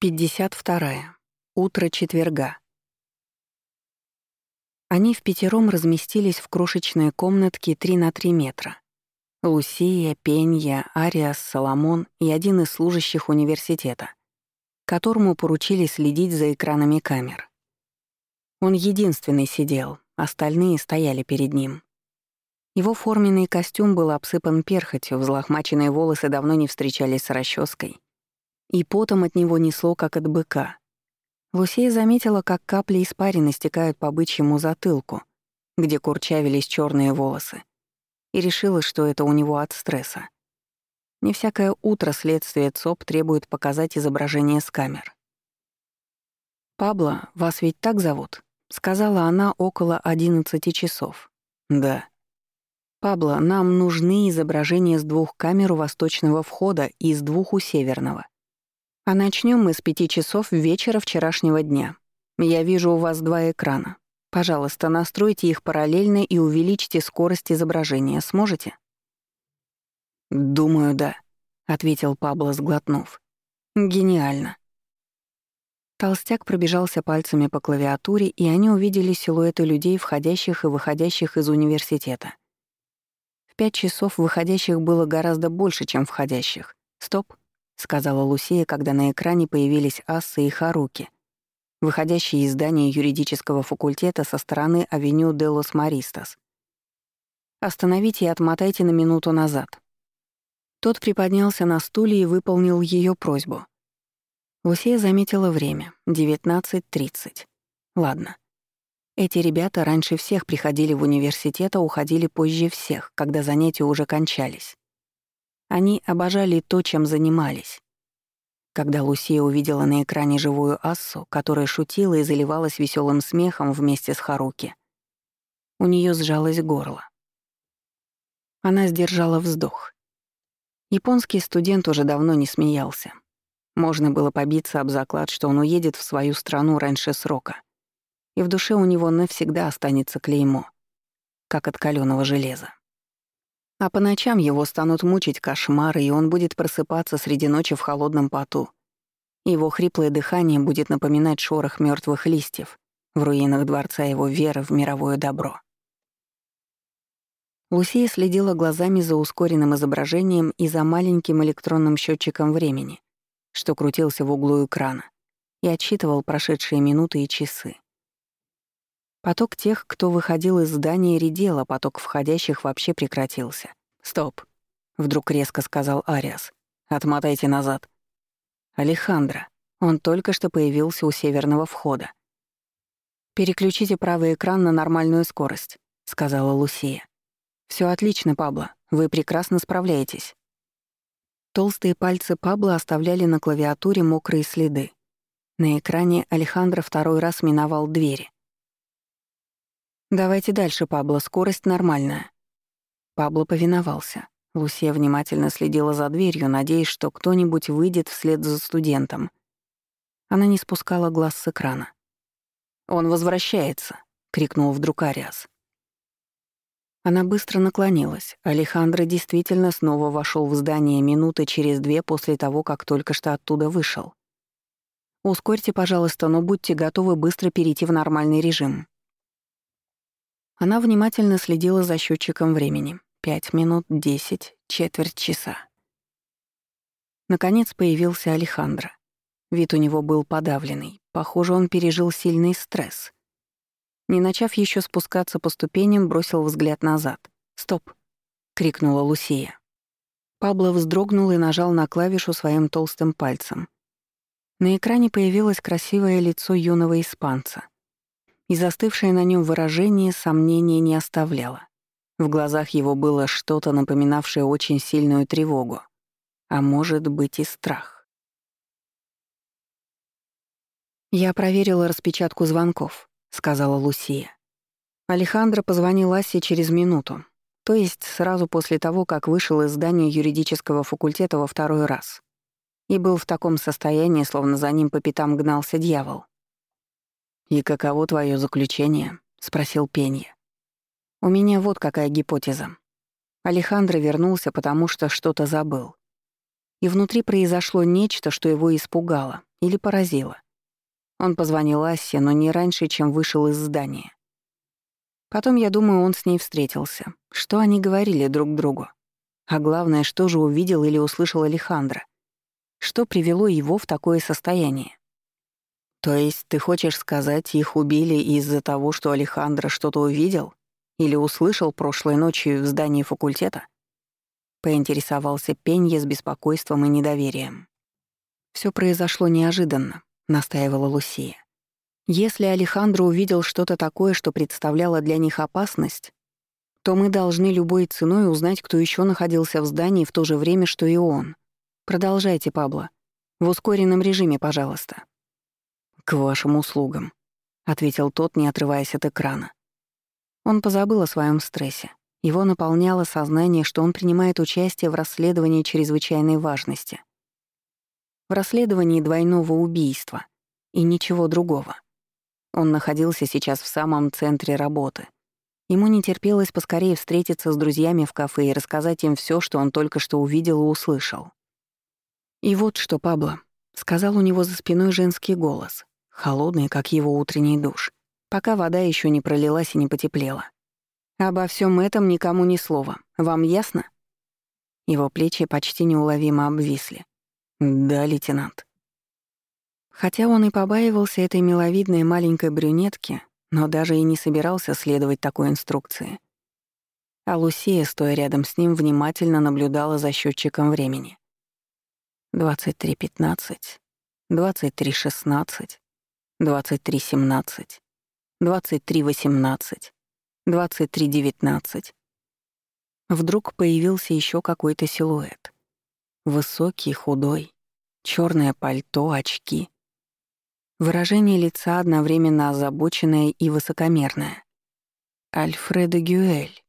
52. Утро четверга. Они в пятером разместились в крошечной комнатке 3 на 3 метра. Лусия, Пенья, Ариас, Соломон и один из служащих университета, которому поручили следить за экранами камер. Он единственный сидел, остальные стояли перед ним. Его форменный костюм был обсыпан перхотью, взлохмаченные волосы давно не встречались с расческой — и потом от него несло, как от быка. Лусея заметила, как капли испарины стекают по бычьему затылку, где курчавились черные волосы, и решила, что это у него от стресса. Не всякое утро следствие ЦОП требует показать изображение с камер. «Пабло, вас ведь так зовут?» — сказала она около одиннадцати часов. «Да». «Пабло, нам нужны изображения с двух камер у восточного входа и с двух у северного. А начнем мы с пяти часов вечера вчерашнего дня. Я вижу у вас два экрана. Пожалуйста, настройте их параллельно и увеличьте скорость изображения. Сможете? Думаю, да, ответил Пабло, сглотнув. Гениально. Толстяк пробежался пальцами по клавиатуре, и они увидели силуэты людей, входящих и выходящих из университета. В пять часов выходящих было гораздо больше, чем входящих. Стоп сказала Лусия, когда на экране появились Асса и Харуки, выходящие из здания юридического факультета со стороны авеню Делос Маристас. «Остановите и отмотайте на минуту назад». Тот приподнялся на стуле и выполнил ее просьбу. Лусия заметила время — 19.30. Ладно. Эти ребята раньше всех приходили в университет, а уходили позже всех, когда занятия уже кончались. Они обожали то, чем занимались. Когда Лусия увидела на экране живую Ассу, которая шутила и заливалась веселым смехом вместе с Харуки, у нее сжалось горло. Она сдержала вздох. Японский студент уже давно не смеялся. Можно было побиться об заклад, что он уедет в свою страну раньше срока. И в душе у него навсегда останется клеймо, как от калёного железа. А по ночам его станут мучить кошмары, и он будет просыпаться среди ночи в холодном поту. Его хриплое дыхание будет напоминать шорох мертвых листьев в руинах дворца его веры в мировое добро. Лусия следила глазами за ускоренным изображением и за маленьким электронным счетчиком времени, что крутился в углу экрана, и отсчитывал прошедшие минуты и часы. Поток тех, кто выходил из здания, редел, а поток входящих вообще прекратился. «Стоп», — вдруг резко сказал Ариас. «Отмотайте назад». «Алехандро. Он только что появился у северного входа». «Переключите правый экран на нормальную скорость», — сказала Лусия. Все отлично, Пабло. Вы прекрасно справляетесь». Толстые пальцы Пабло оставляли на клавиатуре мокрые следы. На экране Алехандро второй раз миновал двери. «Давайте дальше, Пабло, скорость нормальная». Пабло повиновался. Лусия внимательно следила за дверью, надеясь, что кто-нибудь выйдет вслед за студентом. Она не спускала глаз с экрана. «Он возвращается!» — крикнул вдруг Ариас. Она быстро наклонилась. Алехандро действительно снова вошел в здание минуты через две после того, как только что оттуда вышел. «Ускорьте, пожалуйста, но будьте готовы быстро перейти в нормальный режим», она внимательно следила за счетчиком времени. Пять минут, десять, четверть часа. Наконец появился Алехандро. Вид у него был подавленный. Похоже, он пережил сильный стресс. Не начав еще спускаться по ступеням, бросил взгляд назад. «Стоп!» — крикнула Лусия. Пабло вздрогнул и нажал на клавишу своим толстым пальцем. На экране появилось красивое лицо юного испанца — и застывшее на нем выражение сомнения не оставляло. В глазах его было что-то, напоминавшее очень сильную тревогу, а может быть и страх. «Я проверила распечатку звонков», — сказала Лусия. Алехандро позвонил Асе через минуту, то есть сразу после того, как вышел из здания юридического факультета во второй раз. И был в таком состоянии, словно за ним по пятам гнался дьявол. «И каково твое заключение?» — спросил Пенья. «У меня вот какая гипотеза. Алехандро вернулся, потому что что-то забыл. И внутри произошло нечто, что его испугало, или поразило. Он позвонил Ассе, но не раньше, чем вышел из здания. Потом, я думаю, он с ней встретился. Что они говорили друг другу? А главное, что же увидел или услышал Алехандро? Что привело его в такое состояние? То есть ты хочешь сказать, их убили из-за того, что Алехандро что-то увидел или услышал прошлой ночью в здании факультета? Поинтересовался Пенье с беспокойством и недоверием. Все произошло неожиданно, настаивала Лусия. Если Алехандро увидел что-то такое, что представляло для них опасность, то мы должны любой ценой узнать, кто еще находился в здании в то же время, что и он. Продолжайте, Пабло. В ускоренном режиме, пожалуйста. «К вашим услугам», — ответил тот, не отрываясь от экрана. Он позабыл о своем стрессе. Его наполняло сознание, что он принимает участие в расследовании чрезвычайной важности. В расследовании двойного убийства и ничего другого. Он находился сейчас в самом центре работы. Ему не терпелось поскорее встретиться с друзьями в кафе и рассказать им все, что он только что увидел и услышал. И вот что, Пабло, сказал у него за спиной женский голос холодный, как его утренний душ, пока вода еще не пролилась и не потеплела. Обо всем этом никому ни слова. Вам ясно? Его плечи почти неуловимо обвисли. Да, лейтенант. Хотя он и побаивался этой миловидной маленькой брюнетки, но даже и не собирался следовать такой инструкции. А Лусия, стоя рядом с ним, внимательно наблюдала за счетчиком времени. 23.15, 23.16, 23.17, 23.18, 23.19. Вдруг появился еще какой-то силуэт. Высокий, худой, черное пальто, очки. Выражение лица одновременно озабоченное и высокомерное. Альфредо Гюэль.